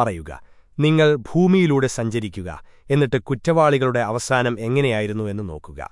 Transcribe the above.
പറയുക നിങ്ങൾ ഭൂമിയിലൂടെ സഞ്ചരിക്കുക എന്നിട്ട് കുറ്റവാളികളുടെ അവസാനം എങ്ങനെയായിരുന്നു എന്ന് നോക്കുക.